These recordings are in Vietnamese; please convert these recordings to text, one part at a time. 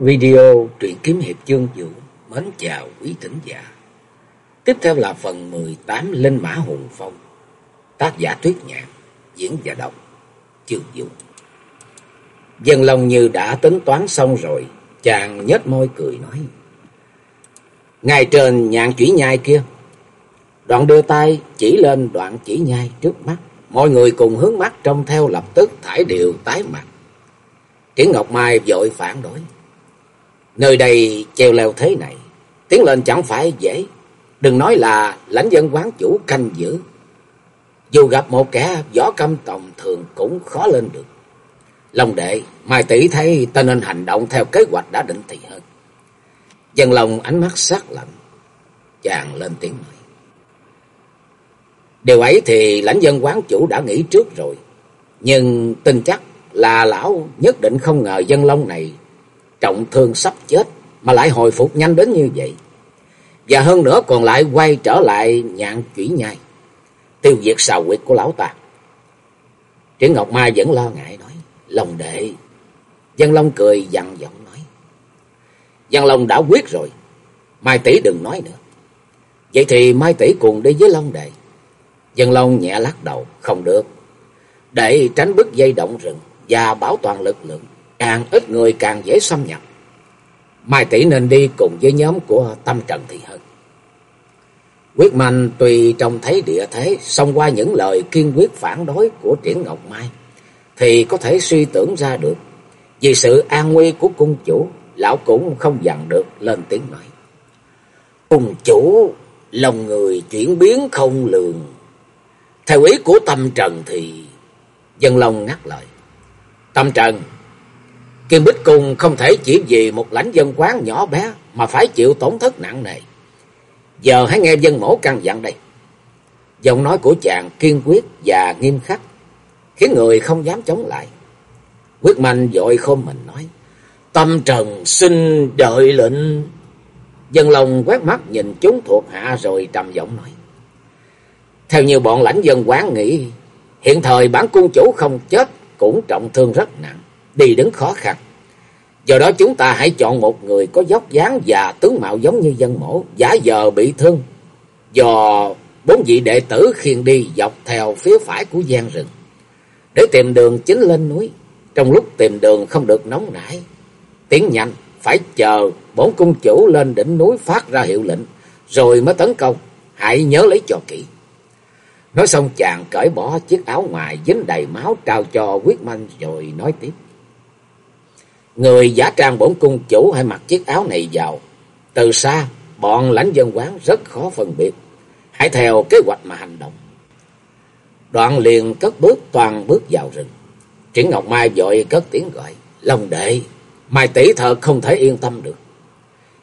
Video truyện kiếm hiệp chương vũ mến chào quý thính giả. Tiếp theo là phần 18 Linh Mã Hùng Phong. Tác giả Tuyết Nhạn, diễn và đọc chương vũ. Dân lòng như đã tính toán xong rồi, chàng nhếch môi cười nói. ngài trên nhạn chỉ nhai kia, đoạn đưa tay chỉ lên đoạn chỉ nhai trước mắt. Mọi người cùng hướng mắt trông theo lập tức thải điều tái mặt. Triển Ngọc Mai vội phản đối. Nơi đây treo leo thế này, tiến lên chẳng phải dễ. Đừng nói là lãnh dân quán chủ canh giữ. Dù gặp một kẻ võ căm tòng thường cũng khó lên được. Long đệ, Mai tỷ thấy ta nên hành động theo kế hoạch đã định thì hơn. Dân lòng ánh mắt sắc lạnh. Chàng lên tiếng nói. Điều ấy thì lãnh dân quán chủ đã nghĩ trước rồi. Nhưng tin chắc là lão nhất định không ngờ dân long này trọng thương sắp chết mà lại hồi phục nhanh đến như vậy. Và hơn nữa còn lại quay trở lại nhạn chủy nhai, tiêu diệt xào quyệt của lão ta. Triển Ngọc Mai vẫn lo ngại nói, lòng đệ. Dân Long cười dằn giọng nói, Dân Long đã quyết rồi, Mai tỷ đừng nói nữa. Vậy thì Mai tỷ cùng đi với Long đệ. Dân Long nhẹ lắc đầu, không được. Để tránh bức dây động rừng và bảo toàn lực lượng, càng ít người càng dễ xâm nhập. Mai tỷ nên đi cùng với nhóm của Tâm Trần thì hơn. Quyết Mạnh tùy trông thấy địa thế, song qua những lời kiên quyết phản đối của Triển Ngọc Mai, thì có thể suy tưởng ra được. Vì sự an nguy của cung chủ, lão cũng không dằn được lên tiếng nói. Cung chủ, lòng người chuyển biến không lường. Theo ý của Tâm Trần thì... Dân Long ngắt lời. Tâm Trần, Kim Bích Cung không thể chỉ vì một lãnh dân quán nhỏ bé mà phải chịu tổn thất nặng nề. Giờ hãy nghe dân mổ căn dặn đây. Giọng nói của chàng kiên quyết và nghiêm khắc, khiến người không dám chống lại. Quyết mạnh dội khôn mình nói, Tâm Trần xin đợi lệnh. Dân lòng quét mắt nhìn chúng thuộc hạ rồi trầm giọng nói. Theo như bọn lãnh dân quán nghĩ, hiện thời bản cung chủ không chết cũng trọng thương rất nặng đi đứng khó khăn. Do đó chúng ta hãy chọn một người có dốc dáng và tướng mạo giống như dân mổ, giả giờ bị thương. Do bốn vị đệ tử khiêng đi dọc theo phía phải của gian rừng, để tìm đường chính lên núi. Trong lúc tìm đường không được nóng nảy, tiến nhanh, phải chờ bốn cung chủ lên đỉnh núi phát ra hiệu lệnh, rồi mới tấn công. Hãy nhớ lấy cho kỹ. Nói xong chàng cởi bỏ chiếc áo ngoài dính đầy máu trao cho quyết manh rồi nói tiếp. Người giả trang bổn cung chủ hãy mặc chiếc áo này vào. Từ xa, bọn lãnh dân quán rất khó phân biệt. Hãy theo kế hoạch mà hành động. Đoạn liền cất bước toàn bước vào rừng. Triển Ngọc Mai vội cất tiếng gọi. Long đệ, Mai tỷ thật không thể yên tâm được.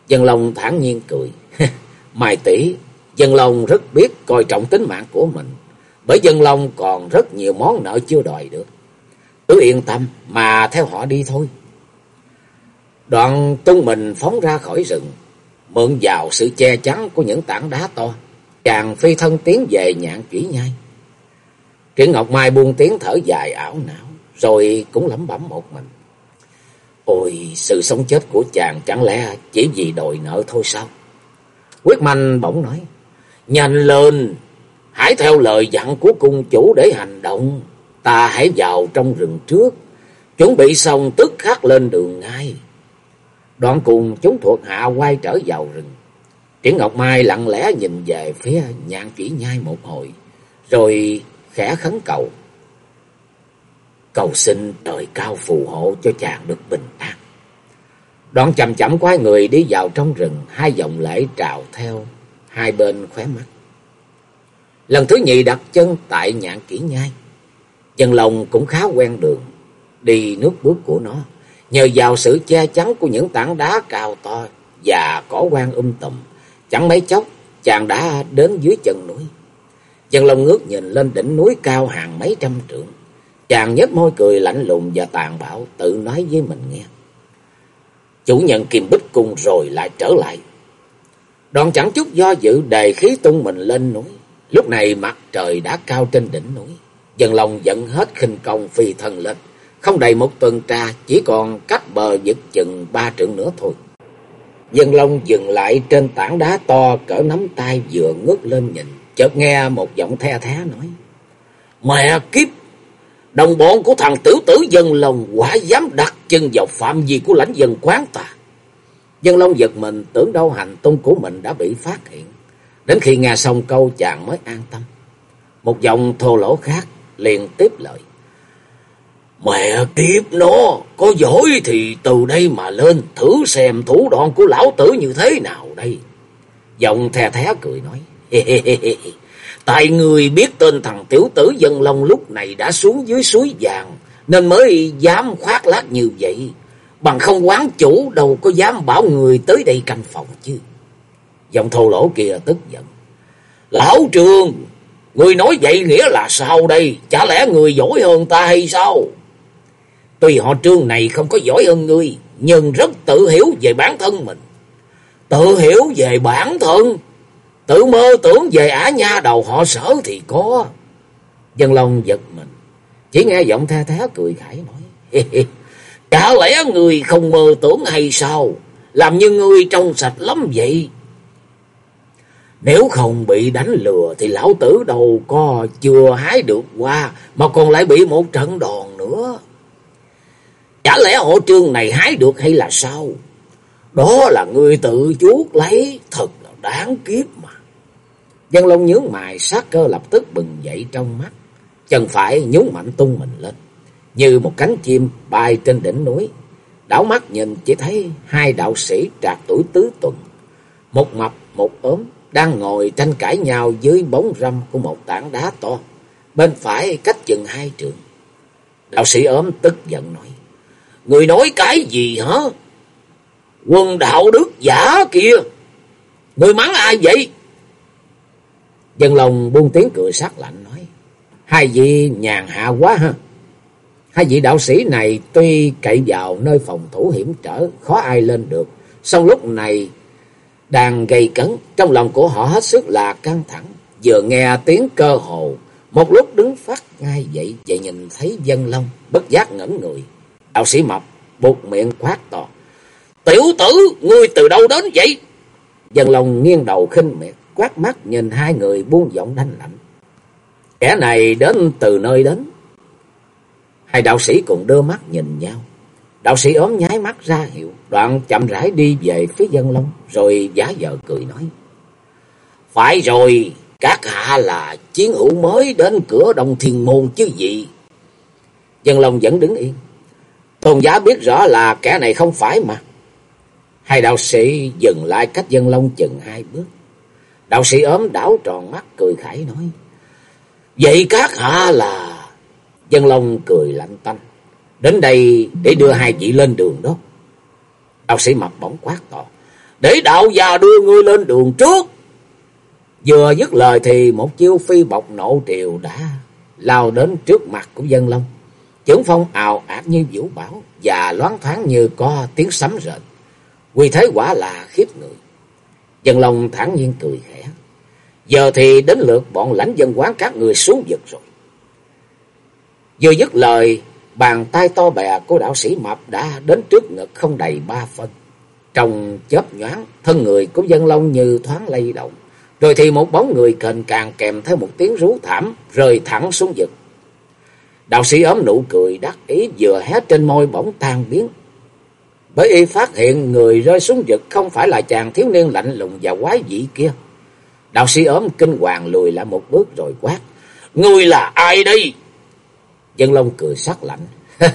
Dân Long thản nhiên cười. Mai tỷ, Dân Long rất biết coi trọng tính mạng của mình. Bởi Dân Long còn rất nhiều món nợ chưa đòi được. Cứ yên tâm mà theo họ đi thôi. Đoạn tung mình phóng ra khỏi rừng, mượn vào sự che chắn của những tảng đá to, chàng phi thân tiến về nhạn chủy nhai. Triển Ngọc Mai buông tiếng thở dài ảo não, rồi cũng lẩm bẩm một mình. Ôi, sự sống chết của chàng chẳng lẽ chỉ vì đòi nợ thôi sao? Quyết Manh bỗng nói, nhanh lên, hãy theo lời dặn của cung chủ để hành động. Ta hãy vào trong rừng trước, chuẩn bị xong tức khắc lên đường ngay. Đoạn cùng chúng thuộc hạ quay trở vào rừng. Triển Ngọc Mai lặng lẽ nhìn về phía nhạn kỹ nhai một hồi, rồi khẽ khấn cầu. Cầu xin trời cao phù hộ cho chàng được bình an. Đoạn chậm chậm quay người đi vào trong rừng, hai dòng lễ trào theo, hai bên khóe mắt. Lần thứ nhì đặt chân tại nhạn kỹ nhai, dân lòng cũng khá quen đường, đi nước bước của nó. Nhờ vào sự che chắn của những tảng đá cao to và cỏ quan um tùm, chẳng mấy chốc chàng đã đến dưới chân núi. Dân Long ngước nhìn lên đỉnh núi cao hàng mấy trăm trượng. Chàng nhếch môi cười lạnh lùng và tàn bạo tự nói với mình nghe. Chủ nhân Kim Bích Cung rồi lại trở lại. Đoàn chẳng chút do dự đề khí tung mình lên núi. Lúc này mặt trời đã cao trên đỉnh núi. Dân Long giận hết khinh công phi thân lên không đầy một tuần tra, chỉ còn cách bờ vực chừng ba trượng nữa thôi. Dân Long dừng lại trên tảng đá to cỡ nắm tay vừa ngước lên nhìn. Chợt nghe một giọng the thé nói. Mẹ kiếp! Đồng bọn của thằng tiểu tử Dân Long quả dám đặt chân vào phạm vi của lãnh dân quán ta. Dân Long giật mình tưởng đâu hành tung của mình đã bị phát hiện. Đến khi nghe xong câu chàng mới an tâm. Một giọng thô lỗ khác liền tiếp lời. Mẹ kiếp nó, có giỏi thì từ đây mà lên, thử xem thủ đoạn của lão tử như thế nào đây. Giọng the thé cười nói, tại người biết tên thằng tiểu tử dân long lúc này đã xuống dưới suối vàng, nên mới dám khoác lác như vậy. Bằng không quán chủ đâu có dám bảo người tới đây canh phòng chứ. Giọng thô lỗ kia tức giận. Lão trường, người nói vậy nghĩa là sao đây? Chả lẽ người giỏi hơn ta hay sao? Tuy họ trương này không có giỏi hơn ngươi, nhưng rất tự hiểu về bản thân mình. Tự hiểu về bản thân, tự mơ tưởng về ả nha đầu họ sở thì có. Dân Long giật mình, chỉ nghe giọng tha thá cười khải nói. Chả lẽ người không mơ tưởng hay sao? Làm như ngươi trong sạch lắm vậy. Nếu không bị đánh lừa thì lão tử đầu co chưa hái được qua mà còn lại bị một trận đòn nữa. Chả lẽ hộ trương này hái được hay là sao? Đó là người tự chuốt lấy, thật là đáng kiếp mà. Dân Long nhướng mày sát cơ lập tức bừng dậy trong mắt. Chân phải nhún mạnh tung mình lên. Như một cánh chim bay trên đỉnh núi. Đảo mắt nhìn chỉ thấy hai đạo sĩ trạc tuổi tứ tuần. Một mập, một ốm đang ngồi tranh cãi nhau dưới bóng râm của một tảng đá to. Bên phải cách chừng hai trường. Đạo sĩ ốm tức giận nói. Người nói cái gì hả? Quân đạo đức giả kia, Người mắng ai vậy? Dân lòng buông tiếng cười sắc lạnh nói. Hai vị nhàn hạ quá ha. Hai vị đạo sĩ này tuy cậy vào nơi phòng thủ hiểm trở, khó ai lên được. Xong lúc này đang gây cấn, trong lòng của họ hết sức là căng thẳng. Vừa nghe tiếng cơ hồ, một lúc đứng phát ngay dậy, vậy nhìn thấy dân long, bất giác ngẩn người. Đạo sĩ mập buộc miệng quát to. Tiểu tử, ngươi từ đâu đến vậy? Dân lòng nghiêng đầu khinh miệt, quát mắt nhìn hai người buông giọng đanh lạnh. Kẻ này đến từ nơi đến. Hai đạo sĩ cùng đưa mắt nhìn nhau. Đạo sĩ ốm nháy mắt ra hiệu, đoạn chậm rãi đi về phía dân long, rồi giả vờ cười nói. Phải rồi, các hạ là chiến hữu mới đến cửa đồng thiên môn chứ gì. Dân long vẫn đứng yên, Tôn giá biết rõ là kẻ này không phải mà. Hai đạo sĩ dừng lại cách dân long chừng hai bước. Đạo sĩ ốm đảo tròn mắt cười khải nói. Vậy các hạ là... Dân long cười lạnh tanh. Đến đây để đưa hai vị lên đường đó. Đạo sĩ mập bóng quát to. Để đạo già đưa ngươi lên đường trước. Vừa dứt lời thì một chiêu phi bọc nộ triều đã lao đến trước mặt của dân long. Chưởng phong ào ạt như vũ bão và loáng thoáng như có tiếng sấm rền. Quy thế quả là khiếp người. Dân Long thản nhiên cười khẽ. Giờ thì đến lượt bọn lãnh dân quán các người xuống vực rồi. Vừa dứt lời, bàn tay to bè của đạo sĩ Mập đã đến trước ngực không đầy ba phân. Trong chớp nhoáng, thân người của dân Long như thoáng lay động. Rồi thì một bóng người kềnh càng kèm theo một tiếng rú thảm, rơi thẳng xuống vực. Đạo sĩ ốm nụ cười đắc ý vừa hé trên môi bỗng tan biến. Bởi y phát hiện người rơi xuống vực không phải là chàng thiếu niên lạnh lùng và quái dị kia. Đạo sĩ ốm kinh hoàng lùi lại một bước rồi quát. Ngươi là ai đây? Dân Long cười sắc lạnh.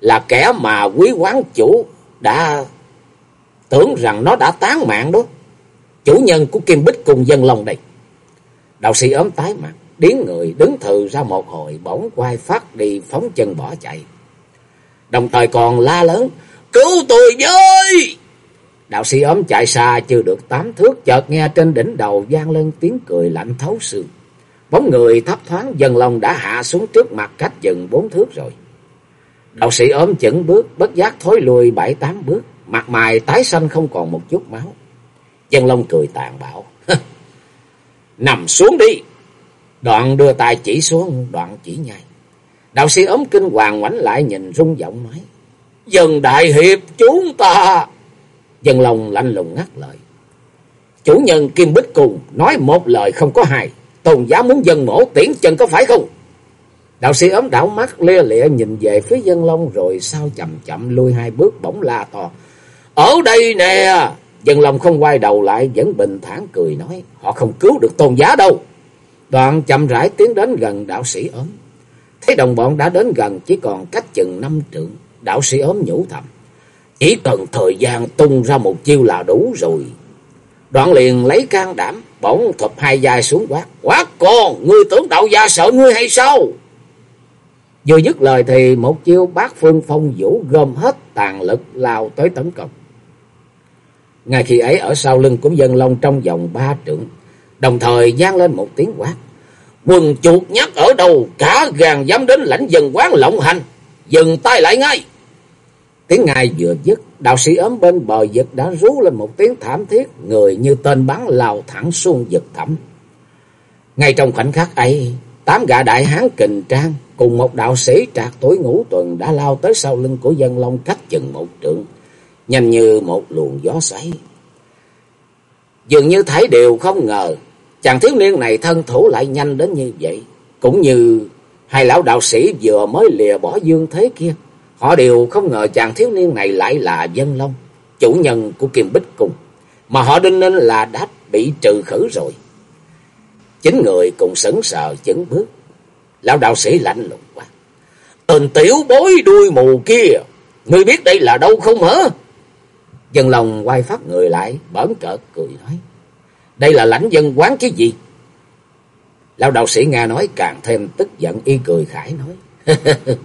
là kẻ mà quý quán chủ đã tưởng rằng nó đã tán mạng đó. Chủ nhân của Kim Bích cùng Dân Long đây. Đạo sĩ ốm tái mặt điến người đứng thừ ra một hồi bỗng quay phát đi phóng chân bỏ chạy. Đồng thời còn la lớn, cứu tôi với! Đạo sĩ ốm chạy xa chưa được tám thước chợt nghe trên đỉnh đầu gian lên tiếng cười lạnh thấu xương. Bóng người thấp thoáng dần lòng đã hạ xuống trước mặt cách chừng bốn thước rồi. Đạo sĩ ốm chững bước, bất giác thối lùi bảy tám bước, mặt mày tái xanh không còn một chút máu. Dân Long cười tàn bạo. Nằm xuống đi! Đoạn đưa tay chỉ xuống, đoạn chỉ nhai. Đạo sĩ ốm kinh hoàng ngoảnh lại nhìn rung giọng nói. Dân đại hiệp chúng ta. Dân lòng lạnh lùng ngắt lời. Chủ nhân Kim Bích Cùng nói một lời không có hài. Tôn giá muốn dân mổ tiễn chân có phải không? Đạo sĩ ốm đảo mắt lia lịa nhìn về phía dân long rồi sao chậm chậm lui hai bước bỗng la to. Ở đây nè! Dân long không quay đầu lại vẫn bình thản cười nói. Họ không cứu được tôn giá đâu. Đoạn chậm rãi tiến đến gần đạo sĩ ốm. Thấy đồng bọn đã đến gần chỉ còn cách chừng năm trượng. Đạo sĩ ốm nhủ thầm. Chỉ cần thời gian tung ra một chiêu là đủ rồi. Đoạn liền lấy can đảm, bỗng thụp hai vai xuống quát. Quát con, ngươi tưởng đạo gia sợ ngươi hay sao? Vừa dứt lời thì một chiêu bát phương phong vũ gom hết tàn lực lao tới tấn công. Ngay khi ấy ở sau lưng của dân long trong vòng ba trượng, đồng thời gian lên một tiếng quát. Quần chuột nhắc ở đâu, cả gàn dám đến lãnh dân quán lộng hành, dừng tay lại ngay. Tiếng ngài vừa dứt, đạo sĩ ấm bên bờ vực đã rú lên một tiếng thảm thiết, người như tên bắn lao thẳng xuống vực thẳm. Ngay trong khoảnh khắc ấy, tám gã đại hán kình trang cùng một đạo sĩ trạc tuổi ngũ tuần đã lao tới sau lưng của dân long cách chừng một trượng, nhanh như một luồng gió xoáy. Dường như thấy đều không ngờ, chàng thiếu niên này thân thủ lại nhanh đến như vậy, cũng như hai lão đạo sĩ vừa mới lìa bỏ dương thế kia. Họ đều không ngờ chàng thiếu niên này lại là dân long, chủ nhân của kiềm Bích cùng mà họ đinh nên là đã bị trừ khử rồi. Chính người cùng sững sờ chững bước. Lão đạo sĩ lạnh lùng quá. Tên tiểu bối đuôi mù kia, ngươi biết đây là đâu không hả? Dân lòng quay phát người lại, bỡn cợt cười nói. Đây là lãnh dân quán chứ gì? Lão đạo sĩ nghe nói càng thêm tức giận, y cười khải nói.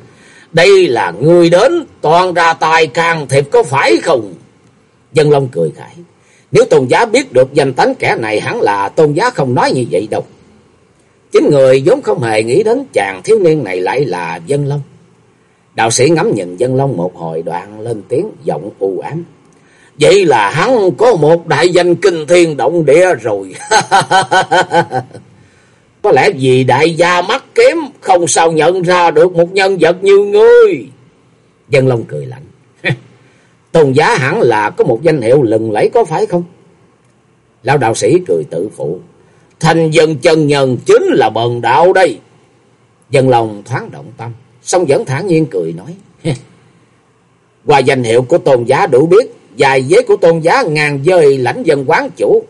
Đây là người đến, toàn ra tài càng thiệp có phải không? Dân Long cười khải. Nếu tôn giá biết được danh tánh kẻ này, hẳn là tôn giá không nói như vậy đâu. Chính người vốn không hề nghĩ đến chàng thiếu niên này lại là Dân Long. Đạo sĩ ngắm nhìn Dân Long một hồi, đoạn lên tiếng giọng u ám. Vậy là hắn có một đại danh kinh thiên động địa rồi. có lẽ vì đại gia mắt kém, không sao nhận ra được một nhân vật như ngươi. Dân Long cười lạnh. Tôn giá hẳn là có một danh hiệu lừng lẫy có phải không? Lão đạo sĩ cười tự phụ. Thành dân chân nhân chính là bần đạo đây. Dân lòng thoáng động tâm. Xong vẫn thản nhiên cười nói. Qua danh hiệu của tôn giá đủ biết. Dài dế của tôn giá ngàn dơi lãnh dân quán chủ.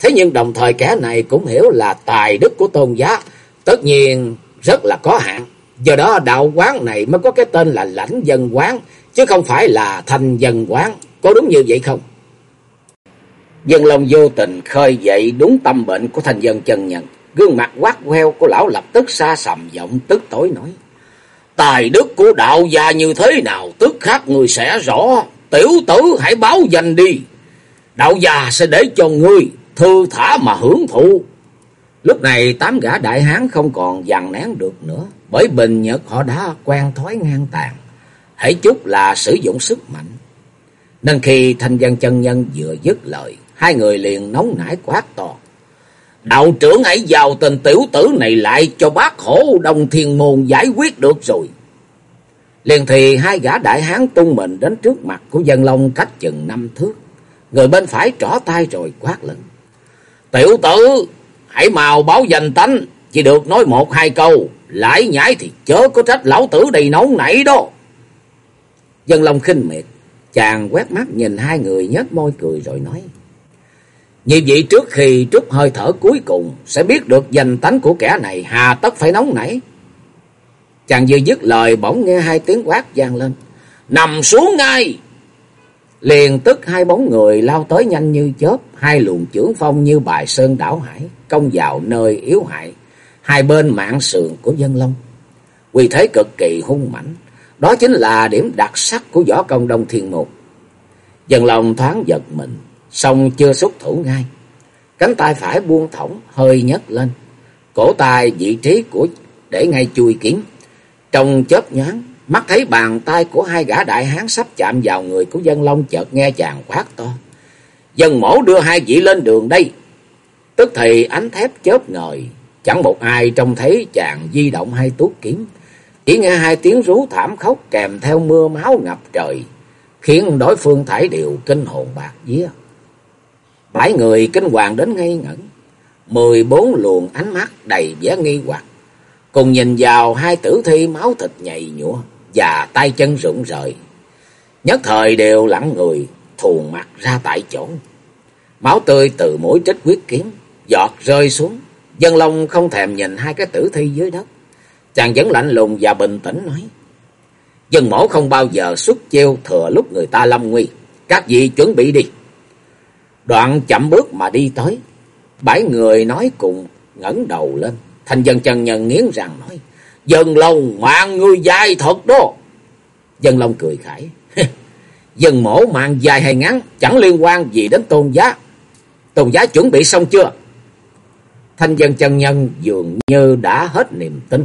Thế nhưng đồng thời kẻ này cũng hiểu là tài đức của tôn giá. Tất nhiên, rất là có hạn. Do đó đạo quán này mới có cái tên là lãnh dân quán. Chứ không phải là thành dân quán. Có đúng như vậy không? Dân Long vô tình khơi dậy đúng tâm bệnh của thành dân chân nhân. Gương mặt quát queo của lão lập tức xa sầm, giọng tức tối nói. Tài đức của đạo gia như thế nào tức khắc người sẽ rõ. Tiểu tử hãy báo danh đi. Đạo già sẽ để cho ngươi thư thả mà hưởng thụ. Lúc này tám gã đại hán không còn dằn nén được nữa. Bởi bình nhật họ đã quen thói ngang tàn. Hãy chút là sử dụng sức mạnh. Nên khi thanh văn chân nhân vừa dứt lời, Hai người liền nóng nảy quát to. Đạo trưởng hãy giao tên tiểu tử này lại cho bác hổ đồng thiên môn giải quyết được rồi. Liền thì hai gã đại hán tung mình đến trước mặt của dân long cách chừng năm thước. Người bên phải trỏ tay rồi quát lên. Tiểu tử, hãy mau báo danh tánh, chỉ được nói một hai câu. Lãi nhãi thì chớ có trách lão tử đầy nóng nảy đó. Dân long khinh miệt, chàng quét mắt nhìn hai người nhếch môi cười rồi nói. Như vậy trước khi trút hơi thở cuối cùng sẽ biết được danh tánh của kẻ này hà tất phải nóng nảy. Chàng vừa dứt lời bỗng nghe hai tiếng quát vang lên. Nằm xuống ngay! Liền tức hai bóng người lao tới nhanh như chớp, hai luồng trưởng phong như bài sơn đảo hải, công vào nơi yếu hại, hai bên mạng sườn của dân long. Quy thế cực kỳ hung mãnh, đó chính là điểm đặc sắc của võ công đông thiên mục. Dân long thoáng giật mình, song chưa xuất thủ ngay. Cánh tay phải buông thõng hơi nhấc lên, cổ tay vị trí của để ngay chui kiếm. Trong chớp nhoáng, mắt thấy bàn tay của hai gã đại hán sắp chạm vào người của dân long chợt nghe chàng quát to. Dân mổ đưa hai vị lên đường đây. Tức thì ánh thép chớp ngời, chẳng một ai trông thấy chàng di động hai tuốt kiếm. Chỉ nghe hai tiếng rú thảm khóc kèm theo mưa máu ngập trời, khiến đối phương thải đều kinh hồn bạc vía. Bảy người kinh hoàng đến ngây ngẩn, mười bốn luồng ánh mắt đầy vẻ nghi hoặc, cùng nhìn vào hai tử thi máu thịt nhầy nhụa và tay chân rụng rời. Nhất thời đều lặng người, thùn mặt ra tại chỗ. Máu tươi từ mũi trích quyết kiếm, giọt rơi xuống. Dân Long không thèm nhìn hai cái tử thi dưới đất. Chàng vẫn lạnh lùng và bình tĩnh nói. Dân mổ không bao giờ xuất chiêu thừa lúc người ta lâm nguy. Các vị chuẩn bị đi. Đoạn chậm bước mà đi tới. Bảy người nói cùng ngẩng đầu lên. Thành dân chân nhân nghiến rằng nói. Dân Long mạng người dài thật đó. Dân Long cười khải. Dân mổ mạng dài hay ngắn, chẳng liên quan gì đến tôn giá. Tôn giá chuẩn bị xong chưa? Thanh dân chân nhân dường như đã hết niềm tin.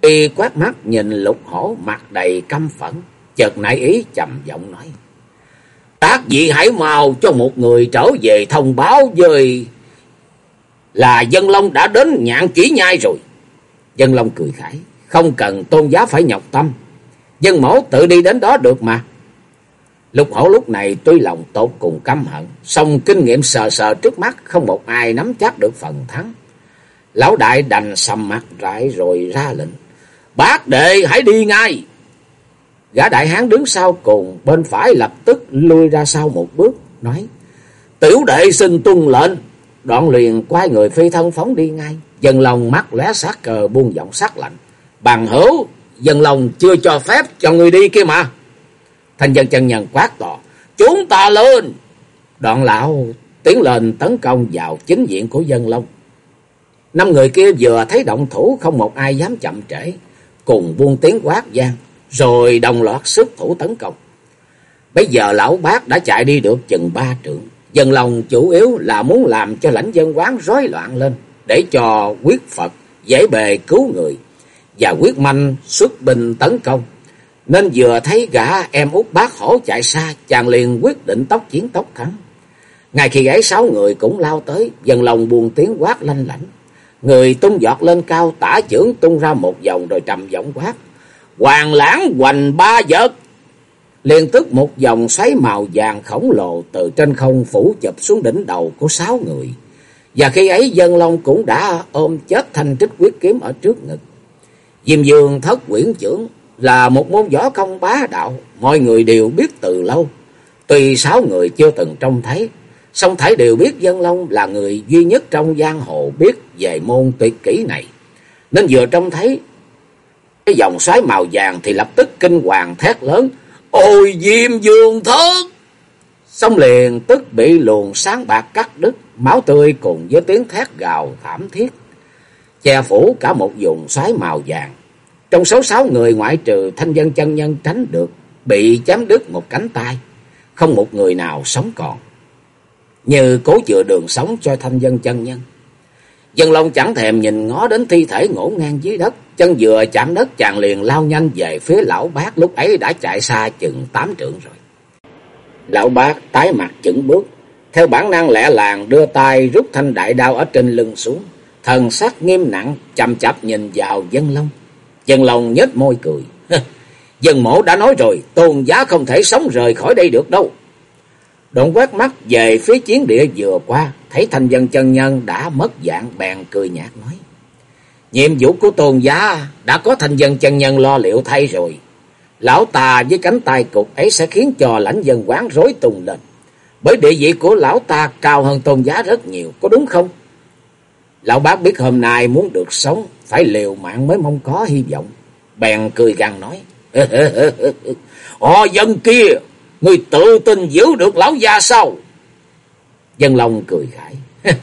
Y quát mắt nhìn lục hổ mặt đầy căm phẫn. Chợt nảy ý trầm giọng nói. Tác vị hãy mau cho một người trở về thông báo với là dân long đã đến nhạn kỹ nhai rồi. Dân long cười khải. Không cần tôn giá phải nhọc tâm. Dân mẫu tự đi đến đó được mà. Lục hổ lúc này tuy lòng tột cùng căm hận, song kinh nghiệm sờ sờ trước mắt không một ai nắm chắc được phần thắng. Lão đại đành sầm mặt rải rồi ra lệnh. Bác đệ hãy đi ngay. Gã đại hán đứng sau cùng, bên phải lập tức lui ra sau một bước, nói. Tiểu đệ xin tuân lệnh. Đoạn liền quay người phi thân phóng đi ngay. Dân lòng mắt lóe sát cờ buông giọng sắc lạnh. Bằng hữu, dân lòng chưa cho phép cho người đi kia mà. Thanh dân chân nhân quát to. Chúng ta lên. Đoạn lão tiến lên tấn công vào chính diện của dân long. Năm người kia vừa thấy động thủ không một ai dám chậm trễ. Cùng buông tiếng quát gian. Rồi đồng loạt sức thủ tấn công. Bây giờ lão bác đã chạy đi được chừng ba trượng. Dân lòng chủ yếu là muốn làm cho lãnh dân quán rối loạn lên. Để cho quyết Phật dễ bề cứu người. Và quyết manh xuất binh tấn công. Nên vừa thấy gã em út bác hổ chạy xa, chàng liền quyết định tốc chiến tốc thắng. Ngay khi ấy sáu người cũng lao tới, dần lòng buồn tiếng quát lanh lảnh. Người tung giọt lên cao, tả trưởng tung ra một vòng rồi trầm giọng quát. Hoàng lãng hoành ba giật. Liên tức một dòng xoáy màu vàng khổng lồ từ trên không phủ chụp xuống đỉnh đầu của sáu người. Và khi ấy dân long cũng đã ôm chết thanh trích quyết kiếm ở trước ngực. Diêm dương thất quyển trưởng là một môn võ công bá đạo, mọi người đều biết từ lâu. Tuy sáu người chưa từng trông thấy, song thấy đều biết Dân Long là người duy nhất trong giang hồ biết về môn tuyệt kỹ này. Nên vừa trông thấy cái dòng xoáy màu vàng thì lập tức kinh hoàng thét lớn. Ôi diêm dương thất! Xong liền tức bị luồng sáng bạc cắt đứt, máu tươi cùng với tiếng thét gào thảm thiết. Che phủ cả một vùng xoáy màu vàng. Trong số sáu người ngoại trừ thanh dân chân nhân tránh được, bị chém đứt một cánh tay, không một người nào sống còn. Như cố chữa đường sống cho thanh dân chân nhân. Dân Long chẳng thèm nhìn ngó đến thi thể ngổn ngang dưới đất, chân vừa chạm đất chàng liền lao nhanh về phía lão bác lúc ấy đã chạy xa chừng tám trượng rồi. Lão bác tái mặt chững bước, theo bản năng lẹ làng đưa tay rút thanh đại đao ở trên lưng xuống, thần sắc nghiêm nặng chăm chập nhìn vào Dân Long. Dân lòng nhếch môi cười. Dân mổ đã nói rồi, tôn giá không thể sống rời khỏi đây được đâu. Đoạn quát mắt về phía chiến địa vừa qua, thấy thanh dân chân nhân đã mất dạng bèn cười nhạt nói. Nhiệm vụ của tôn giá đã có thành dân chân nhân lo liệu thay rồi. Lão ta với cánh tay cục ấy sẽ khiến cho lãnh dân quán rối tung lên. Bởi địa vị của lão ta cao hơn tôn giá rất nhiều, có đúng không? Lão bác biết hôm nay muốn được sống, phải liều mạng mới mong có hy vọng. Bèn cười gằn nói. họ dân kia, người tự tin giữ được lão gia sao? Dân Long cười khải.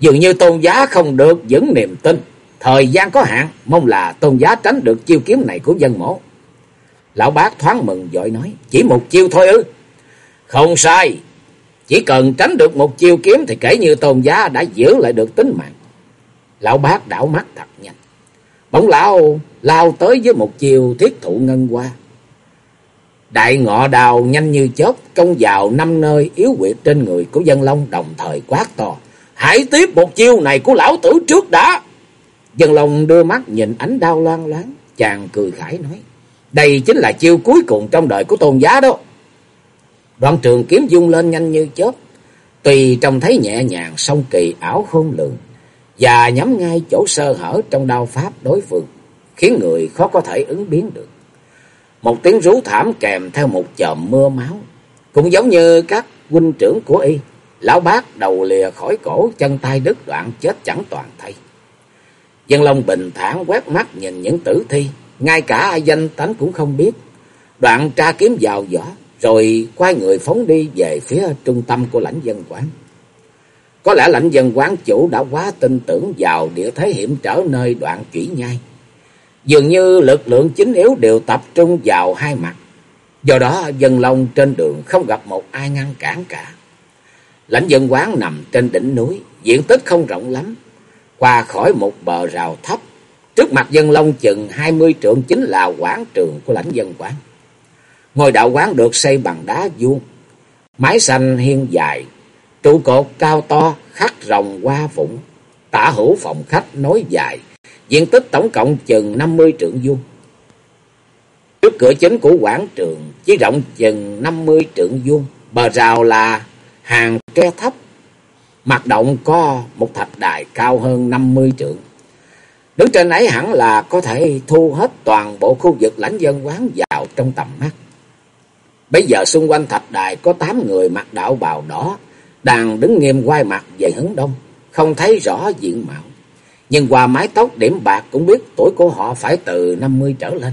Dường như tôn giá không được vững niềm tin. Thời gian có hạn, mong là tôn giá tránh được chiêu kiếm này của dân mổ. Lão bác thoáng mừng dội nói. Chỉ một chiêu thôi ư? Không sai. Chỉ cần tránh được một chiêu kiếm thì kể như tôn giá đã giữ lại được tính mạng. Lão bác đảo mắt thật nhanh. Bỗng lão lao tới với một chiều thiết thụ ngân qua. Đại ngọ đào nhanh như chớp công vào năm nơi yếu quyệt trên người của dân long đồng thời quát to. Hãy tiếp một chiêu này của lão tử trước đã. Dân long đưa mắt nhìn ánh đau loan loáng. Chàng cười khải nói. Đây chính là chiêu cuối cùng trong đời của tôn giá đó. Đoạn trường kiếm dung lên nhanh như chớp. Tùy trông thấy nhẹ nhàng song kỳ ảo khôn lường. Và nhắm ngay chỗ sơ hở trong đao pháp đối phương. Khiến người khó có thể ứng biến được. Một tiếng rú thảm kèm theo một chòm mưa máu. Cũng giống như các huynh trưởng của y. Lão bác đầu lìa khỏi cổ, chân tay đứt đoạn chết chẳng toàn thay. Dân Long bình thản quét mắt nhìn những tử thi, ngay cả danh tánh cũng không biết. Đoạn tra kiếm vào vỏ, rồi quay người phóng đi về phía trung tâm của lãnh dân quán. Có lẽ lãnh dân quán chủ đã quá tin tưởng vào địa thế hiểm trở nơi đoạn chỉ nhai. Dường như lực lượng chính yếu đều tập trung vào hai mặt. Do đó dân long trên đường không gặp một ai ngăn cản cả. Lãnh dân quán nằm trên đỉnh núi, diện tích không rộng lắm. Qua khỏi một bờ rào thấp, trước mặt dân long chừng hai mươi trượng chính là quán trường của lãnh dân quán. Ngôi đạo quán được xây bằng đá vuông, mái xanh hiên dài, trụ cột cao to, khắc rồng hoa phụng, tả hữu phòng khách nối dài, diện tích tổng cộng chừng năm mươi trượng vuông. Trước cửa chính của quảng trường chỉ rộng chừng năm mươi trượng vuông, bờ rào là hàng tre thấp. Mặt động có một thạch đài cao hơn năm mươi trượng. Đứng trên ấy hẳn là có thể thu hết toàn bộ khu vực lãnh dân quán vào trong tầm mắt. Bây giờ xung quanh thạch đài có tám người mặc đạo bào đỏ, đang đứng nghiêm quay mặt về hướng đông, không thấy rõ diện mạo. Nhưng qua mái tóc điểm bạc cũng biết tuổi của họ phải từ năm mươi trở lên.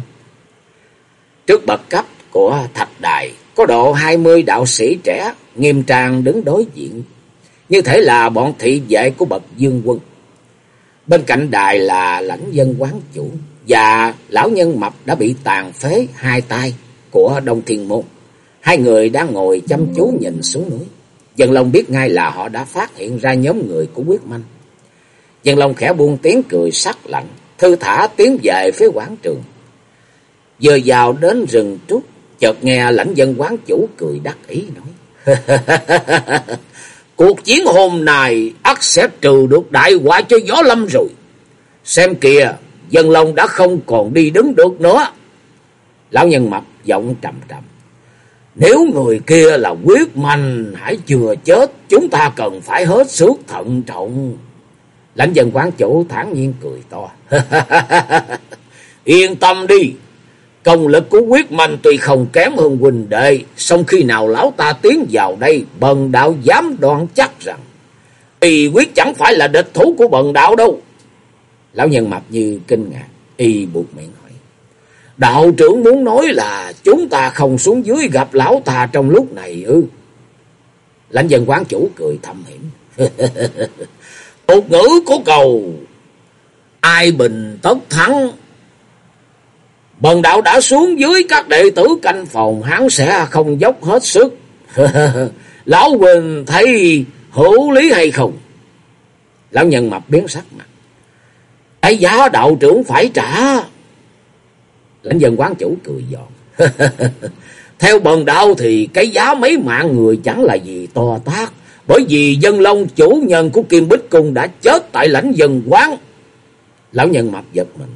Trước bậc cấp của thạch đài có độ hai mươi đạo sĩ trẻ nghiêm trang đứng đối diện, như thể là bọn thị vệ của bậc dương quân. Bên cạnh đài là lãnh dân quán chủ và lão nhân mập đã bị tàn phế hai tay của Đông Thiên Môn. Hai người đang ngồi chăm chú nhìn xuống núi. Dân Long biết ngay là họ đã phát hiện ra nhóm người của quyết manh. Dân Long khẽ buông tiếng cười sắc lạnh, thư thả tiến về phía quảng trường. Vừa vào đến rừng trúc, chợt nghe lãnh dân quán chủ cười đắc ý nói. Cuộc chiến hôm nay ắt sẽ trừ được đại họa cho gió lâm rồi. Xem kìa, dân long đã không còn đi đứng được nữa. Lão nhân mập giọng trầm trầm. Nếu người kia là quyết manh hãy chưa chết, chúng ta cần phải hết sức thận trọng. Lãnh dân quán chủ thản nhiên cười to. Yên tâm đi, Công lực của quyết manh tuy không kém hơn huynh đệ, song khi nào lão ta tiến vào đây, bần đạo dám đoan chắc rằng, y quyết chẳng phải là địch thủ của bần đạo đâu. Lão nhân mặt như kinh ngạc, y buộc miệng hỏi. Đạo trưởng muốn nói là chúng ta không xuống dưới gặp lão ta trong lúc này ư. Lãnh dân quán chủ cười thầm hiểm. Tục ngữ của cầu, ai bình tất thắng, Bần đạo đã xuống dưới các đệ tử canh phòng, hắn sẽ không dốc hết sức. Lão Quỳnh thấy hữu lý hay không? Lão nhân mập biến sắc mặt. Cái giá đạo trưởng phải trả. Lãnh dân quán chủ cười giòn. Theo bần đạo thì cái giá mấy mạng người chẳng là gì to tác. Bởi vì dân long chủ nhân của Kim Bích Cung đã chết tại lãnh dân quán. Lão nhân mập giật mình.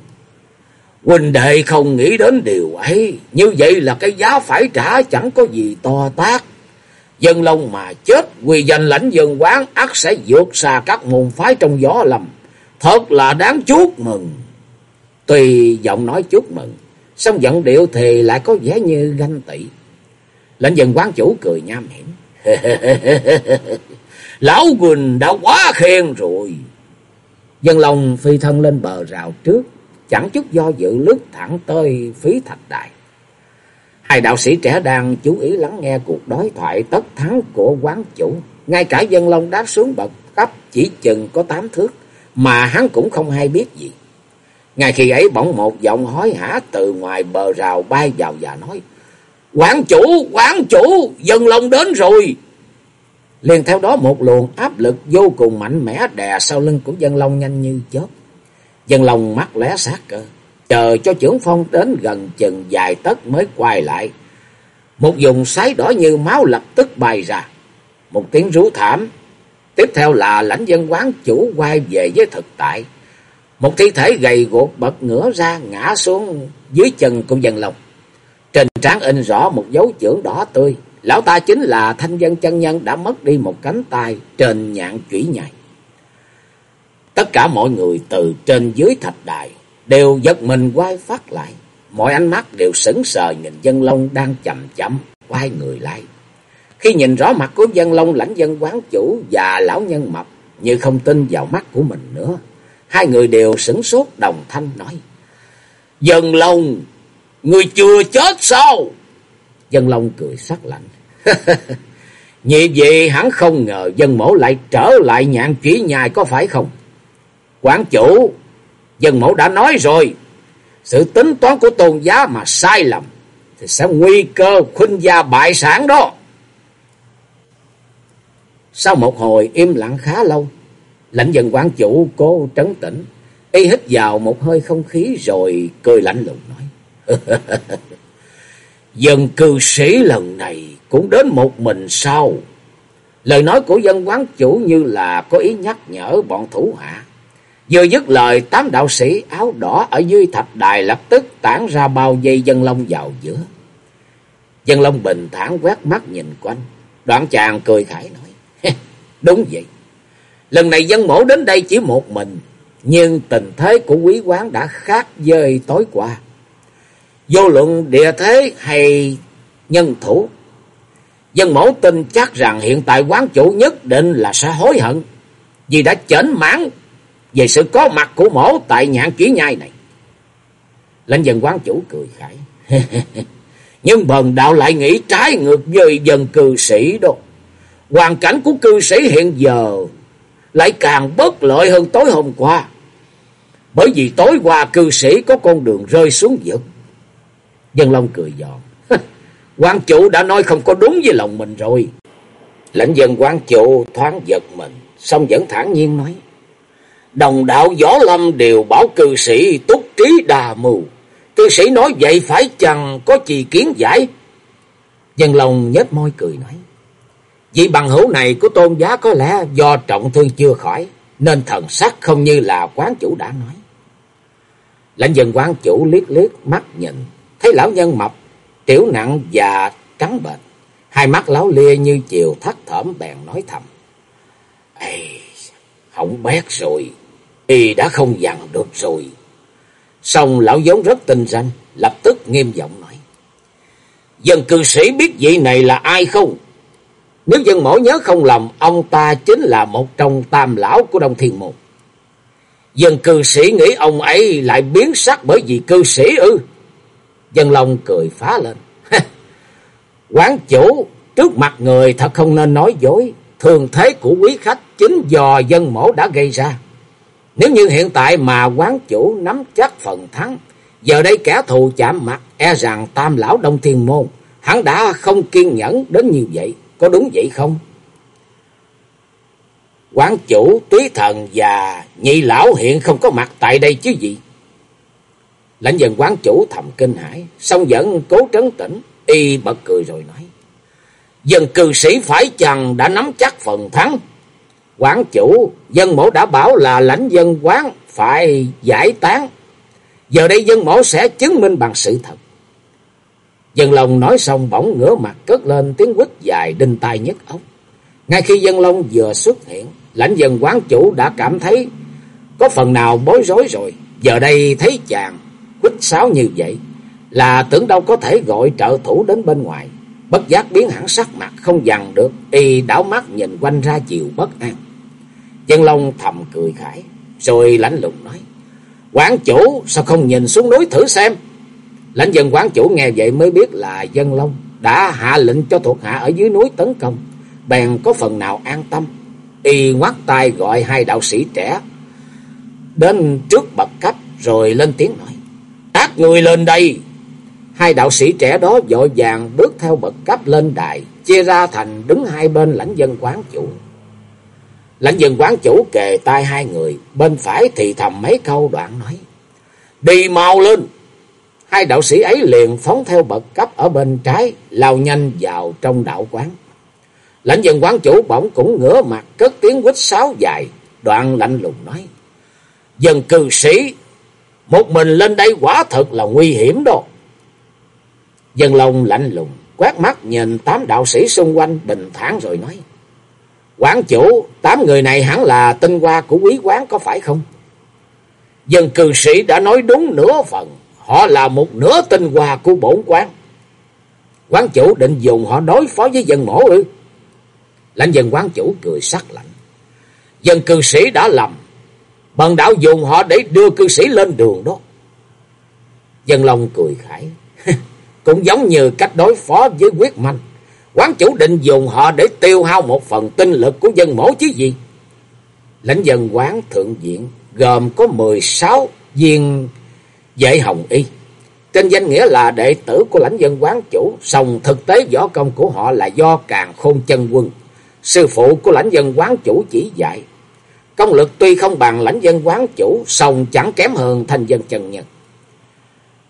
Huynh đệ không nghĩ đến điều ấy, như vậy là cái giá phải trả chẳng có gì to tác. Dân Long mà chết, quy danh lãnh dân quán ắt sẽ vượt xa các môn phái trong gió lầm. Thật là đáng chúc mừng. Tùy giọng nói chúc mừng, song giọng điệu thì lại có vẻ như ganh tị. Lãnh dân quán chủ cười nham hiểm. Lão Quỳnh đã quá khen rồi. Dân Long phi thân lên bờ rào trước, chẳng chút do dự lướt thẳng tới phí thạch đài. Hai đạo sĩ trẻ đang chú ý lắng nghe cuộc đối thoại tất thắng của quán chủ. Ngay cả dân long đáp xuống bậc cấp chỉ chừng có tám thước, mà hắn cũng không hay biết gì. Ngay khi ấy bỗng một giọng hói hả từ ngoài bờ rào bay vào và nói, Quán chủ, quán chủ, dân long đến rồi. Liền theo đó một luồng áp lực vô cùng mạnh mẽ đè sau lưng của dân long nhanh như chớp. Dân lòng mắt lóe sát cơ, chờ cho trưởng phong đến gần chừng dài tấc mới quay lại. Một dùng sái đỏ như máu lập tức bay ra. Một tiếng rú thảm. Tiếp theo là lãnh dân quán chủ quay về với thực tại. Một thi thể gầy gột bật ngửa ra ngã xuống dưới chân của dân lòng. Trên trán in rõ một dấu chưởng đỏ tươi. Lão ta chính là thanh dân chân nhân đã mất đi một cánh tay trên nhạn chủy nhai. Tất cả mọi người từ trên dưới thạch đài đều giật mình quay phát lại. Mọi ánh mắt đều sững sờ nhìn dân long đang chậm chậm quay người lại. Khi nhìn rõ mặt của dân long lãnh dân quán chủ và lão nhân mập như không tin vào mắt của mình nữa. Hai người đều sửng sốt đồng thanh nói. Dân long, người chưa chết sao? Dân long cười sắc lạnh. như vậy hắn không ngờ dân mổ lại trở lại nhạn chỉ nhài có phải không? Quán chủ, dân mẫu đã nói rồi, sự tính toán của tôn giá mà sai lầm, thì sẽ nguy cơ khuynh gia bại sản đó. Sau một hồi im lặng khá lâu, lãnh dân quán chủ cố trấn tĩnh, y hít vào một hơi không khí rồi cười lạnh lùng nói. dân cư sĩ lần này cũng đến một mình sao? Lời nói của dân quán chủ như là có ý nhắc nhở bọn thủ hạ. Vừa dứt lời, tám đạo sĩ áo đỏ ở dưới thạch đài lập tức tản ra bao dây dân long vào giữa. Dân long bình thản quét mắt nhìn quanh. Đoạn chàng cười khải nói. Đúng vậy. Lần này dân mổ đến đây chỉ một mình. Nhưng tình thế của quý quán đã khác với tối qua. Vô luận địa thế hay nhân thủ. Dân mổ tin chắc rằng hiện tại quán chủ nhất định là sẽ hối hận. Vì đã chến mãn về sự có mặt của mổ tại nhạn kỹ nhai này. Lãnh dân quán chủ cười khải. Nhưng bần đạo lại nghĩ trái ngược với dân cư sĩ đó. Hoàn cảnh của cư sĩ hiện giờ lại càng bất lợi hơn tối hôm qua. Bởi vì tối qua cư sĩ có con đường rơi xuống vực. Dân Long cười giòn. quan chủ đã nói không có đúng với lòng mình rồi. Lãnh dân quan chủ thoáng giật mình, xong vẫn thản nhiên nói. Đồng đạo Võ Lâm đều bảo cư sĩ túc trí đà mù. Cư sĩ nói vậy phải chăng có chi kiến giải? Dân lòng nhếch môi cười nói. Vị bằng hữu này của tôn giá có lẽ do trọng thương chưa khỏi, nên thần sắc không như là quán chủ đã nói. Lãnh dân quán chủ liếc liếc mắt nhìn, thấy lão nhân mập, tiểu nặng và trắng bệch, hai mắt láo lia như chiều thắt thởm bèn nói thầm. Ê, hỏng bét rồi, y đã không dằn được rồi. Xong lão vốn rất tinh ranh, lập tức nghiêm giọng nói. Dân cư sĩ biết vị này là ai không? Nếu dân mổ nhớ không lầm, ông ta chính là một trong tam lão của Đông Thiên Môn. Dân cư sĩ nghĩ ông ấy lại biến sắc bởi vì cư sĩ ư. Dân Long cười phá lên. Quán chủ, trước mặt người thật không nên nói dối. Thường thế của quý khách chính do dân mổ đã gây ra. Nếu như hiện tại mà quán chủ nắm chắc phần thắng, giờ đây kẻ thù chạm mặt, e rằng tam lão Đông Thiên Môn, hắn đã không kiên nhẫn đến như vậy, có đúng vậy không? Quán chủ, túy thần và nhị lão hiện không có mặt tại đây chứ gì? Lãnh dân quán chủ thầm kinh hãi, song vẫn cố trấn tĩnh, y bật cười rồi nói. Dân cư sĩ phải chăng đã nắm chắc phần thắng? Quán chủ, dân mẫu đã bảo là lãnh dân quán phải giải tán. Giờ đây dân mẫu sẽ chứng minh bằng sự thật. Dân Long nói xong bỗng ngửa mặt cất lên tiếng quýt dài đinh tai nhất ốc. Ngay khi Dân Long vừa xuất hiện, lãnh dân quán chủ đã cảm thấy có phần nào bối rối rồi. Giờ đây thấy chàng quýt sáo như vậy là tưởng đâu có thể gọi trợ thủ đến bên ngoài. Bất giác biến hẳn sắc mặt không dằn được, y đảo mắt nhìn quanh ra chiều bất an. Dân Long thầm cười khải, rồi lãnh lùng nói. Quán chủ sao không nhìn xuống núi thử xem. Lãnh dân quán chủ nghe vậy mới biết là dân Long đã hạ lệnh cho thuộc hạ ở dưới núi tấn công. Bèn có phần nào an tâm. Y ngoắt tay gọi hai đạo sĩ trẻ đến trước bậc cấp rồi lên tiếng nói. Các người lên đây. Hai đạo sĩ trẻ đó vội vàng bước theo bậc cấp lên đài, chia ra thành đứng hai bên lãnh dân quán chủ. Lãnh dân quán chủ kề tai hai người, bên phải thì thầm mấy câu đoạn nói. Đi mau lên! Hai đạo sĩ ấy liền phóng theo bậc cấp ở bên trái, lao nhanh vào trong đạo quán. Lãnh dân quán chủ bỗng cũng ngửa mặt cất tiếng quýt sáo dài, đoạn lạnh lùng nói. Dân cư sĩ, một mình lên đây quả thật là nguy hiểm đó. Dân lòng lạnh lùng, quát mắt nhìn tám đạo sĩ xung quanh bình thản rồi nói. Quán chủ, tám người này hẳn là tinh hoa của quý quán có phải không? Dân cư sĩ đã nói đúng nửa phần, họ là một nửa tinh hoa của bổn quán. Quán chủ định dùng họ đối phó với dân mổ ư? Lãnh dân quán chủ cười sắc lạnh. Dân cư sĩ đã lầm, bần đạo dùng họ để đưa cư sĩ lên đường đó. Dân Long cười khải. Cũng giống như cách đối phó với quyết manh. Quán chủ định dùng họ để tiêu hao một phần tinh lực của dân mổ chứ gì. Lãnh dân quán thượng diện gồm có 16 viên dạy hồng y. Trên danh nghĩa là đệ tử của lãnh dân quán chủ, song thực tế võ công của họ là do càng khôn chân quân. Sư phụ của lãnh dân quán chủ chỉ dạy. Công lực tuy không bằng lãnh dân quán chủ, song chẳng kém hơn thanh dân chân nhân.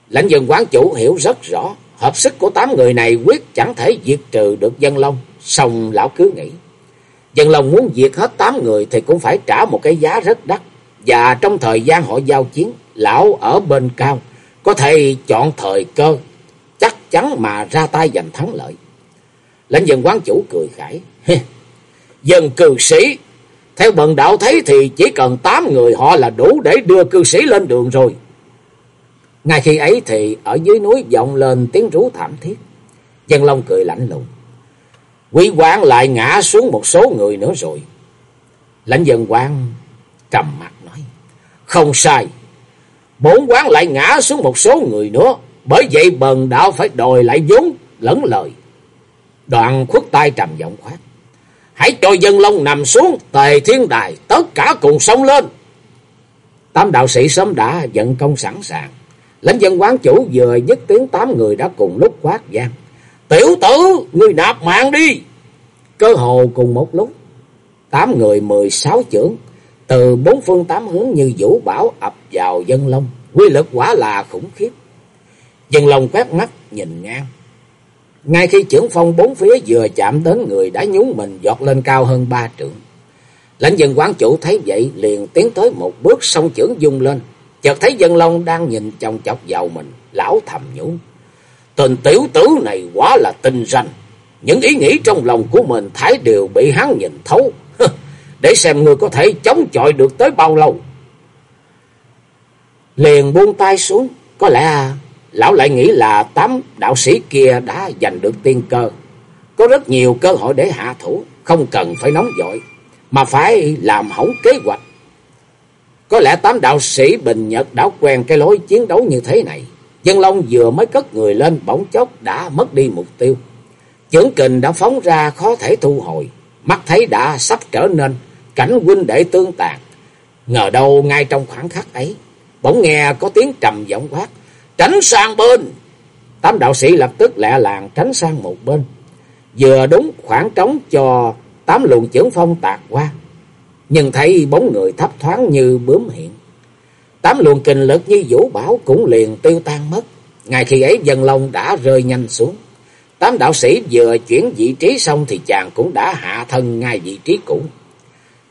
Lãnh dân quán chủ hiểu rất rõ, hợp sức của tám người này quyết chẳng thể diệt trừ được dân long, song lão cứ nghĩ. Dân long muốn diệt hết tám người thì cũng phải trả một cái giá rất đắt. Và trong thời gian họ giao chiến, lão ở bên cao, có thể chọn thời cơ, chắc chắn mà ra tay giành thắng lợi. Lãnh dân quán chủ cười khải. Dân cư sĩ, theo bần đạo thấy thì chỉ cần tám người họ là đủ để đưa cư sĩ lên đường rồi. Ngay khi ấy thì ở dưới núi vọng lên tiếng rú thảm thiết. Dân Long cười lạnh lùng. Quý quán lại ngã xuống một số người nữa rồi. Lãnh dân quán trầm mặt nói. Không sai. Bốn quán lại ngã xuống một số người nữa. Bởi vậy bần đạo phải đòi lại vốn, lẫn lời. Đoạn khuất tay trầm giọng khoát. Hãy cho dân long nằm xuống, tề thiên đài. Tất cả cùng sống lên. Tám đạo sĩ sớm đã dẫn công sẵn sàng. Lãnh dân quán chủ vừa dứt tiếng tám người đã cùng lúc quát vang Tiểu tử, ngươi nạp mạng đi. Cơ hồ cùng một lúc. Tám người mười sáu trưởng. Từ bốn phương tám hướng như vũ bảo ập vào dân long. Quy lực quả là khủng khiếp. Dân long quét mắt nhìn ngang. Ngay khi trưởng phong bốn phía vừa chạm đến người đã nhúng mình giọt lên cao hơn ba trượng. Lãnh dân quán chủ thấy vậy liền tiến tới một bước song trưởng dung lên. Chợt thấy dân long đang nhìn chồng chọc vào mình, lão thầm nhủ. Tên tiểu tử này quá là tinh ranh. Những ý nghĩ trong lòng của mình thái đều bị hắn nhìn thấu. Để xem người có thể chống chọi được tới bao lâu. Liền buông tay xuống. Có lẽ lão lại nghĩ là tám đạo sĩ kia đã giành được tiên cơ. Có rất nhiều cơ hội để hạ thủ. Không cần phải nóng vội. Mà phải làm hỏng kế hoạch. Có lẽ tám đạo sĩ Bình Nhật đã quen cái lối chiến đấu như thế này. Dân Long vừa mới cất người lên bỗng chốc đã mất đi mục tiêu. Chưởng kình đã phóng ra khó thể thu hồi. Mắt thấy đã sắp trở nên cảnh huynh đệ tương tàn. Ngờ đâu ngay trong khoảng khắc ấy. Bỗng nghe có tiếng trầm giọng quát. Tránh sang bên. Tám đạo sĩ lập tức lẹ làng tránh sang một bên. Vừa đúng khoảng trống cho tám luồng chưởng phong tạc qua nhưng thấy bóng người thấp thoáng như bướm hiện. Tám luồng kinh lực như vũ bảo cũng liền tiêu tan mất. Ngay khi ấy, dân long đã rơi nhanh xuống. Tám đạo sĩ vừa chuyển vị trí xong thì chàng cũng đã hạ thân ngay vị trí cũ.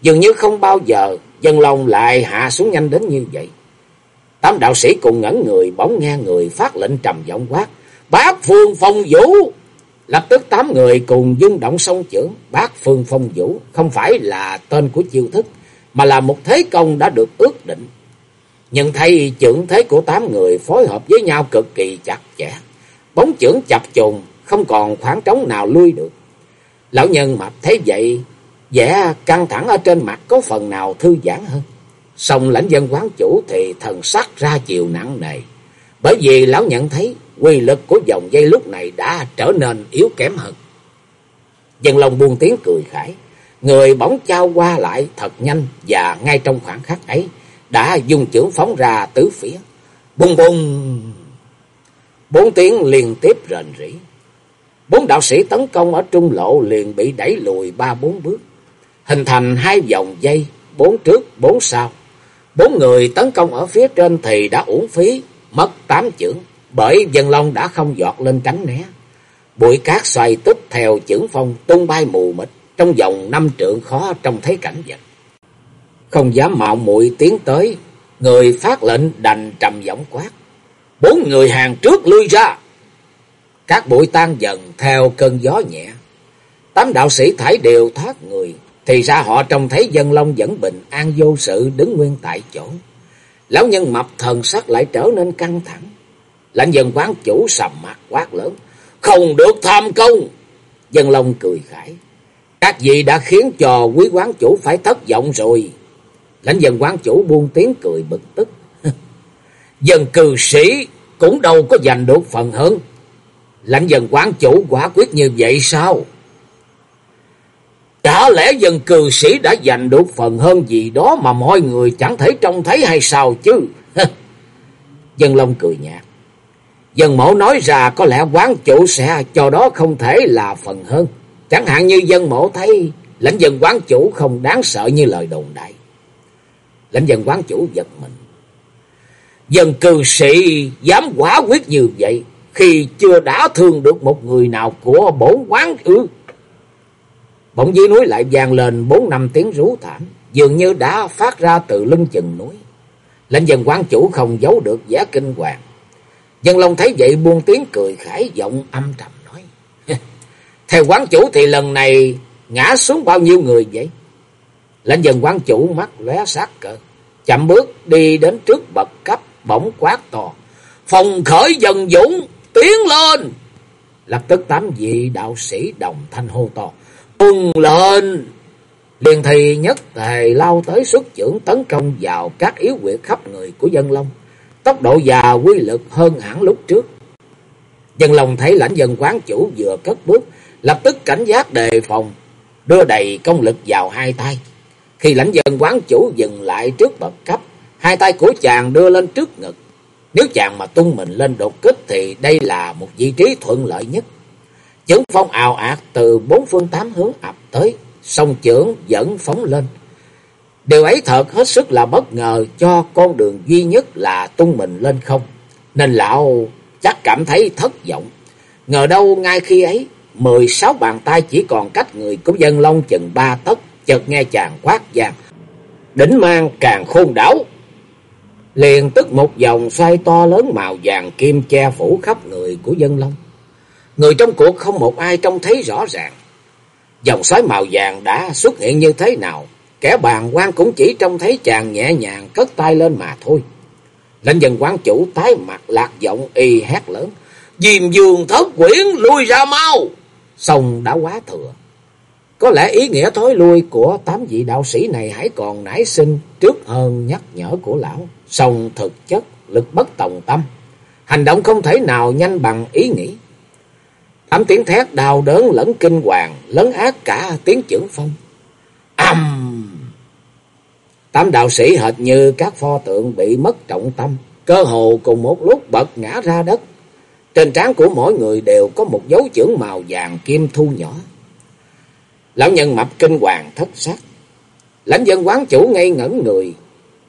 Dường như không bao giờ dân long lại hạ xuống nhanh đến như vậy. Tám đạo sĩ cùng ngẩn người bóng nghe người phát lệnh trầm giọng quát. Bác phương phong vũ! Lập tức tám người cùng dung động song trưởng, bác phương phong vũ không phải là tên của chiêu thức, mà là một thế công đã được ước định. Nhưng thấy trưởng thế của tám người phối hợp với nhau cực kỳ chặt chẽ, bóng trưởng chập trùng, không còn khoảng trống nào lui được. Lão nhân mập thấy vậy, vẻ căng thẳng ở trên mặt có phần nào thư giãn hơn. Xong lãnh dân quán chủ thì thần sắc ra chiều nặng nề, bởi vì lão nhận thấy quy lực của dòng dây lúc này đã trở nên yếu kém hơn. Dân Long buông tiếng cười khải, người bóng trao qua lại thật nhanh và ngay trong khoảng khắc ấy đã dùng chưởng phóng ra tứ phía. Bùng bùng! Bốn tiếng liên tiếp rền rỉ. Bốn đạo sĩ tấn công ở trung lộ liền bị đẩy lùi ba bốn bước, hình thành hai vòng dây, bốn trước, bốn sau. Bốn người tấn công ở phía trên thì đã uổng phí, mất tám chưởng bởi dân long đã không giọt lên tránh né. Bụi cát xoay tức theo chưởng phong tung bay mù mịt, trong vòng năm trượng khó trông thấy cảnh vật. Không dám mạo muội tiến tới, Người phát lệnh đành trầm giọng quát. Bốn người hàng trước lui ra. Các bụi tan dần theo cơn gió nhẹ. Tám đạo sĩ thải đều thoát người. Thì ra họ trông thấy dân long vẫn bình an vô sự đứng nguyên tại chỗ. Lão nhân mập thần sắc lại trở nên căng thẳng. Lãnh dân quán chủ sầm mặt quát lớn. Không được tham công. Dân long cười khải. Các vị đã khiến cho quý quán chủ phải thất vọng rồi. Lãnh dân quán chủ buông tiếng cười bực tức. dân cư sĩ cũng đâu có giành được phần hơn. Lãnh dân quán chủ quả quyết như vậy sao? Chả lẽ dân cư sĩ đã giành được phần hơn gì đó mà mọi người chẳng thể trông thấy hay sao chứ? dân Long cười nhạt. Dân mẫu nói ra có lẽ quán chủ sẽ cho đó không thể là phần hơn. Chẳng hạn như dân mẫu thấy lãnh dân quán chủ không đáng sợ như lời đồn đại. Lãnh dân quán chủ giật mình. Dân cư sĩ dám quả quyết như vậy khi chưa đã thương được một người nào của bổn quán ư. Bỗng dưới núi lại vang lên bốn năm tiếng rú thảm, dường như đã phát ra từ lưng chừng núi. Lãnh dân quán chủ không giấu được vẻ kinh hoàng. Dân Long thấy vậy buông tiếng cười khải giọng âm trầm nói. Theo quán chủ thì lần này ngã xuống bao nhiêu người vậy? Lãnh dân quán chủ mắt lóe sát cỡ. Chậm bước đi đến trước bậc cấp bỗng quát to. Phòng khởi dần dũng, tiến lên. Lập tức tám vị đạo sĩ đồng thanh hô to. Tuân lên. Liền thì nhất tề lao tới xuất trưởng tấn công vào các yếu quyệt khắp người của dân long. Tốc độ và quy lực hơn hẳn lúc trước. Dân lòng thấy lãnh dân quán chủ vừa cất bước. Lập tức cảnh giác đề phòng. Đưa đầy công lực vào hai tay. Khi lãnh dân quán chủ dừng lại trước bậc cấp. Hai tay của chàng đưa lên trước ngực. Nếu chàng mà tung mình lên đột kích thì đây là một vị trí thuận lợi nhất. Chấn phong ào ạt từ bốn phương tám hướng ập tới, song chưởng dẫn phóng lên. Điều ấy thật hết sức là bất ngờ cho con đường duy nhất là tung mình lên không. Nên lão chắc cảm thấy thất vọng. Ngờ đâu ngay khi ấy, mười sáu bàn tay chỉ còn cách người của dân long chừng ba tấc, chợt nghe chàng quát vàng. Đỉnh mang càng khôn đảo. Liền tức một dòng xoay to lớn màu vàng kim che phủ khắp người của dân long. Người trong cuộc không một ai trông thấy rõ ràng. Dòng xoáy màu vàng đã xuất hiện như thế nào, kẻ bàn quan cũng chỉ trông thấy chàng nhẹ nhàng cất tay lên mà thôi. Lệnh dân quán chủ tái mặt lạc giọng y hét lớn. Diêm dương thất quyển lui ra mau. Xong đã quá thừa. Có lẽ ý nghĩa thối lui của tám vị đạo sĩ này hãy còn nảy sinh trước hơn nhắc nhở của lão. Xong thực chất lực bất tòng tâm. Hành động không thể nào nhanh bằng ý nghĩ. Tám tiếng thét đau đớn lẫn kinh hoàng, lấn ác cả tiếng trưởng phong. Âm! Tám đạo sĩ hệt như các pho tượng bị mất trọng tâm, cơ hồ cùng một lúc bật ngã ra đất. Trên trán của mỗi người đều có một dấu chưởng màu vàng kim thu nhỏ. Lão nhân mập kinh hoàng thất sắc. Lãnh dân quán chủ ngây ngẩn người,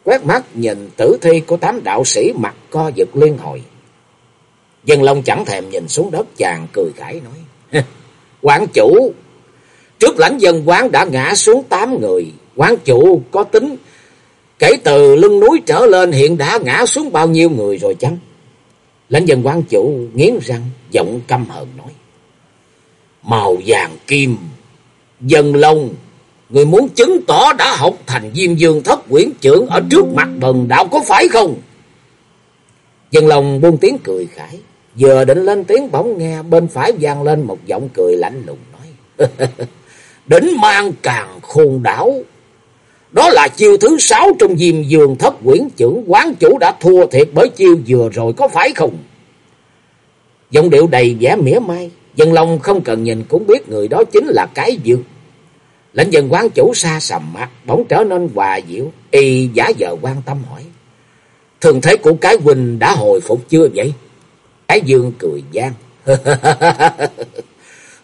quét mắt nhìn tử thi của tám đạo sĩ mặt co giật liên hồi. Dân Long chẳng thèm nhìn xuống đất chàng cười khải nói. quán chủ, trước lãnh dân quán đã ngã xuống tám người. Quán chủ có tính, kể từ lưng núi trở lên hiện đã ngã xuống bao nhiêu người rồi chăng? Lãnh dân quan chủ nghiến răng, giọng căm hờn nói. Màu vàng kim, dân lông, người muốn chứng tỏ đã học thành diêm dương thất quyển trưởng ở trước mặt bần đạo có phải không? Dân long buông tiếng cười khải. Vừa định lên tiếng bỗng nghe bên phải vang lên một giọng cười lạnh lùng nói. Đỉnh mang càng khôn đảo. Đó là chiêu thứ sáu trong diêm giường thất quyển trưởng quán chủ đã thua thiệt bởi chiêu vừa rồi có phải không? Giọng điệu đầy vẻ mỉa mai. Dân Long không cần nhìn cũng biết người đó chính là cái dược. Lãnh dân quán chủ xa sầm mặt bỗng trở nên hòa diệu. Y giả vờ quan tâm hỏi. Thường thế của cái huynh đã hồi phục chưa vậy? Cái dương cười gian.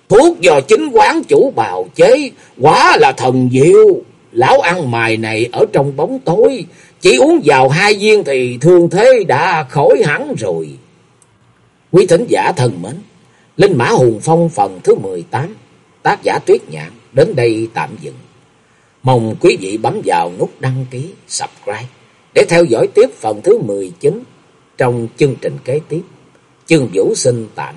Thuốc do chính quán chủ bào chế, quá là thần diệu. Lão ăn mài này ở trong bóng tối, chỉ uống vào hai viên thì thương thế đã khỏi hẳn rồi. Quý thính giả thân mến, Linh Mã Hùng Phong phần thứ 18, tác giả Tuyết Nhạn đến đây tạm dừng. Mong quý vị bấm vào nút đăng ký, subscribe để theo dõi tiếp phần thứ 19 trong chương trình kế tiếp. Chương Vũ sinh tạm.